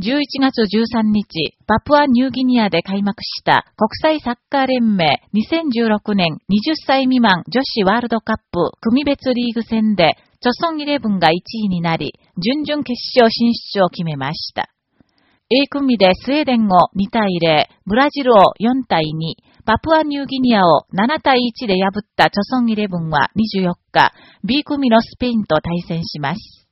11月13日、パプアニューギニアで開幕した国際サッカー連盟2016年20歳未満女子ワールドカップ組別リーグ戦で、チョソンイレブンが1位になり、準々決勝進出を決めました。A 組でスウェーデンを2対0、ブラジルを4対2、パプアニューギニアを7対1で破ったチョソンイレブンは24日、B 組のスペインと対戦します。